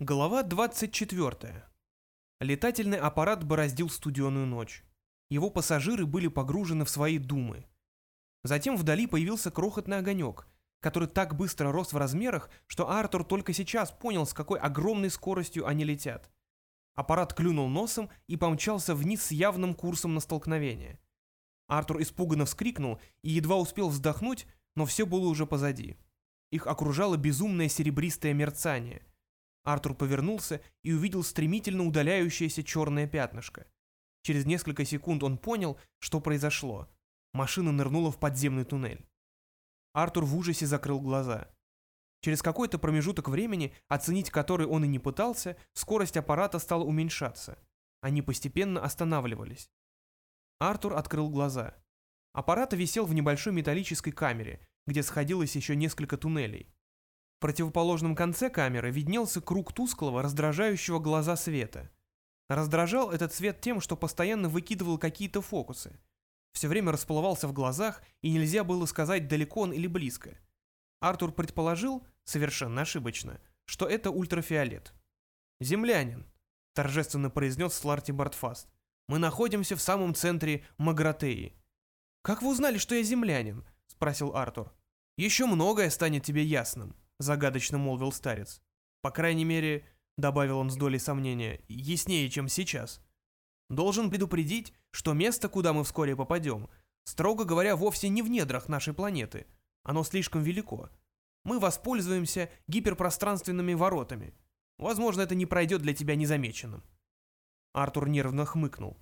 Глава 24. Летательный аппарат бороздил студеную ночь. Его пассажиры были погружены в свои думы. Затем вдали появился крохотный огонек, который так быстро рос в размерах, что Артур только сейчас понял, с какой огромной скоростью они летят. Аппарат клюнул носом и помчался вниз с явным курсом на столкновение. Артур испуганно вскрикнул и едва успел вздохнуть, но все было уже позади. Их окружало безумное серебристое мерцание. Артур повернулся и увидел стремительно удаляющееся черное пятнышко. Через несколько секунд он понял, что произошло. Машина нырнула в подземный туннель. Артур в ужасе закрыл глаза. Через какой-то промежуток времени, оценить который он и не пытался, скорость аппарата стала уменьшаться. Они постепенно останавливались. Артур открыл глаза. Аппарат висел в небольшой металлической камере, где сходилось еще несколько туннелей. В противоположном конце камеры виднелся круг тусклого, раздражающего глаза света. Раздражал этот свет тем, что постоянно выкидывал какие-то фокусы. Все время расплывался в глазах, и нельзя было сказать, далеко он или близко. Артур предположил, совершенно ошибочно, что это ультрафиолет. «Землянин», — торжественно произнес Сларти Бартфаст, — «мы находимся в самом центре Магратеи». «Как вы узнали, что я землянин?» — спросил Артур. «Еще многое станет тебе ясным», — загадочно молвил старец. «По крайней мере, — добавил он с долей сомнения, — яснее, чем сейчас. Должен предупредить, что место, куда мы вскоре попадем, строго говоря, вовсе не в недрах нашей планеты. Оно слишком велико. Мы воспользуемся гиперпространственными воротами. Возможно, это не пройдет для тебя незамеченным». Артур нервно хмыкнул.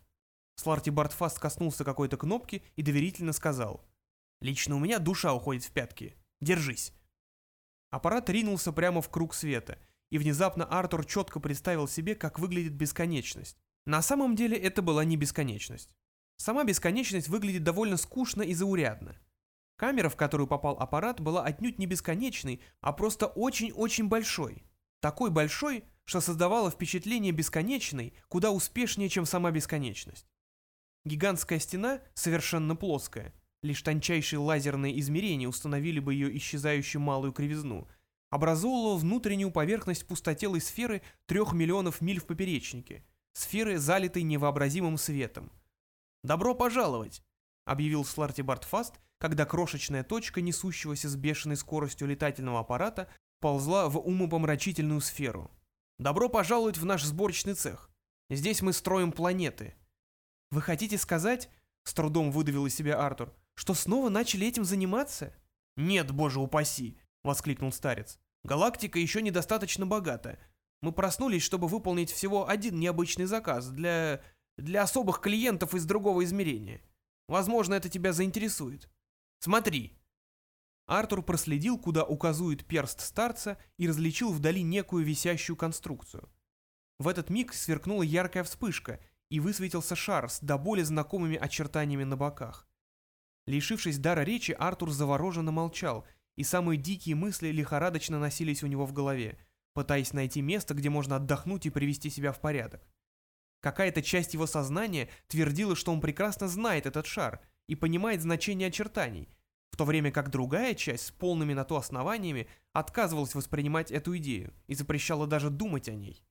Сларти Бартфаст коснулся какой-то кнопки и доверительно сказал. «Лично у меня душа уходит в пятки. Держись». Аппарат ринулся прямо в круг света, и внезапно Артур четко представил себе, как выглядит бесконечность. На самом деле это была не бесконечность. Сама бесконечность выглядит довольно скучно и заурядно. Камера, в которую попал аппарат, была отнюдь не бесконечной, а просто очень-очень большой. Такой большой, что создавало впечатление бесконечной куда успешнее, чем сама бесконечность. Гигантская стена, совершенно плоская, лишь тончайшие лазерные измерения установили бы ее исчезающую малую кривизну, образовывала внутреннюю поверхность пустотелой сферы трех миллионов миль в поперечнике, сферы, залитой невообразимым светом. «Добро пожаловать!» — объявил Сларти Бартфаст, когда крошечная точка, несущегося с бешеной скоростью летательного аппарата, ползла в умопомрачительную сферу. «Добро пожаловать в наш сборочный цех. Здесь мы строим планеты». «Вы хотите сказать, — с трудом выдавил из себя Артур, — что снова начали этим заниматься?» «Нет, боже упаси!» — воскликнул старец. «Галактика еще недостаточно богата. Мы проснулись, чтобы выполнить всего один необычный заказ для... для особых клиентов из другого измерения. Возможно, это тебя заинтересует. Смотри!» Артур проследил, куда указывает перст старца, и различил вдали некую висящую конструкцию. В этот миг сверкнула яркая вспышка, и высветился шар с до боли знакомыми очертаниями на боках. Лишившись дара речи, Артур завороженно молчал, и самые дикие мысли лихорадочно носились у него в голове, пытаясь найти место, где можно отдохнуть и привести себя в порядок. Какая-то часть его сознания твердила, что он прекрасно знает этот шар и понимает значение очертаний, в то время как другая часть с полными на то основаниями отказывалась воспринимать эту идею и запрещала даже думать о ней.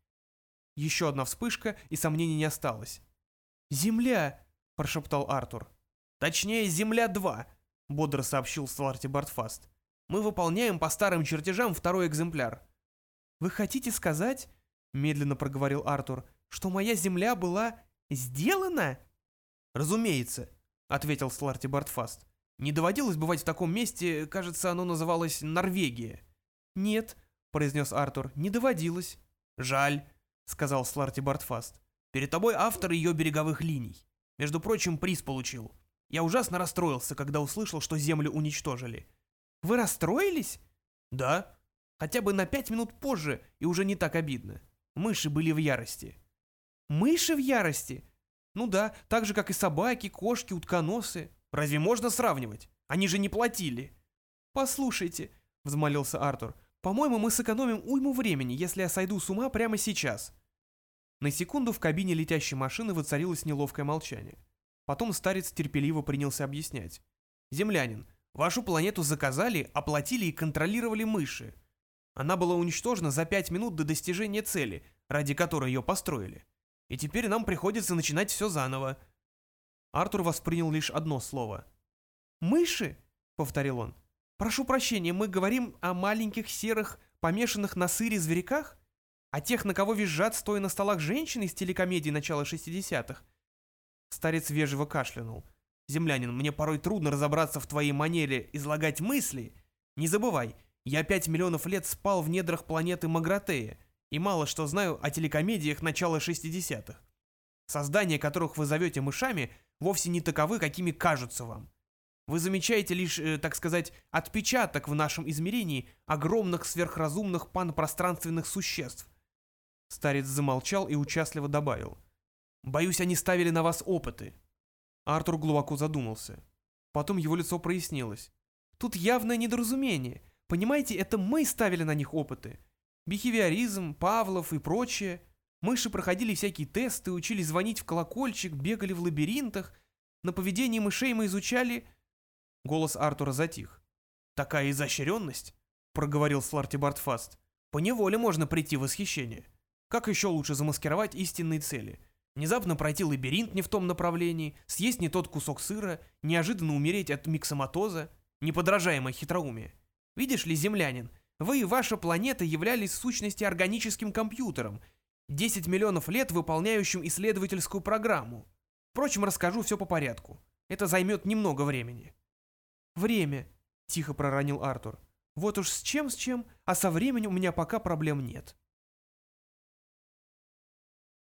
Еще одна вспышка, и сомнений не осталось. «Земля!» – прошептал Артур. «Точнее, Земля-2», — бодро сообщил Сларти Бартфаст. «Мы выполняем по старым чертежам второй экземпляр». «Вы хотите сказать, — медленно проговорил Артур, — что моя Земля была сделана?» «Разумеется», — ответил Сларти Бартфаст. «Не доводилось бывать в таком месте, кажется, оно называлось Норвегия». «Нет», — произнес Артур, — «не доводилось». «Жаль», — сказал Сларти Бартфаст. «Перед тобой автор ее береговых линий. Между прочим, приз получил. Я ужасно расстроился, когда услышал, что Землю уничтожили. Вы расстроились? Да. Хотя бы на пять минут позже, и уже не так обидно. Мыши были в ярости. Мыши в ярости? Ну да, так же, как и собаки, кошки, утконосы. Разве можно сравнивать? Они же не платили. Послушайте, взмолился Артур, по-моему, мы сэкономим уйму времени, если я сойду с ума прямо сейчас. На секунду в кабине летящей машины воцарилось неловкое молчание. Потом старец терпеливо принялся объяснять. «Землянин, вашу планету заказали, оплатили и контролировали мыши. Она была уничтожена за пять минут до достижения цели, ради которой ее построили. И теперь нам приходится начинать все заново. Артур воспринял лишь одно слово. «Мыши?» — повторил он. «Прошу прощения, мы говорим о маленьких серых, помешанных на сыре зверяках? О тех, на кого визжат, стоя на столах женщины из телекомедии начала 60-х?» Старец вежливо кашлянул. «Землянин, мне порой трудно разобраться в твоей манере излагать мысли. Не забывай, я пять миллионов лет спал в недрах планеты Магратея, и мало что знаю о телекомедиях начала 60-х. Создания, которых вы зовете мышами, вовсе не таковы, какими кажутся вам. Вы замечаете лишь, э, так сказать, отпечаток в нашем измерении огромных сверхразумных панпространственных существ. Старец замолчал и участливо добавил. «Боюсь, они ставили на вас опыты». Артур глубоко задумался. Потом его лицо прояснилось. «Тут явное недоразумение. Понимаете, это мы ставили на них опыты. Бихевиоризм, Павлов и прочее. Мыши проходили всякие тесты, учились звонить в колокольчик, бегали в лабиринтах. На поведении мышей мы изучали Голос Артура затих. «Такая изощренность?» — проговорил Сларти Бартфаст. «Поневоле можно прийти в восхищение. Как еще лучше замаскировать истинные цели? Внезапно пройти лабиринт не в том направлении, съесть не тот кусок сыра, неожиданно умереть от миксоматоза, неподражаемое хитроумие. Видишь ли, землянин, вы и ваша планета являлись в сущности органическим компьютером, 10 миллионов лет выполняющим исследовательскую программу. Впрочем, расскажу все по порядку. Это займет немного времени. «Время», — тихо проронил Артур. «Вот уж с чем с чем, а со временем у меня пока проблем нет».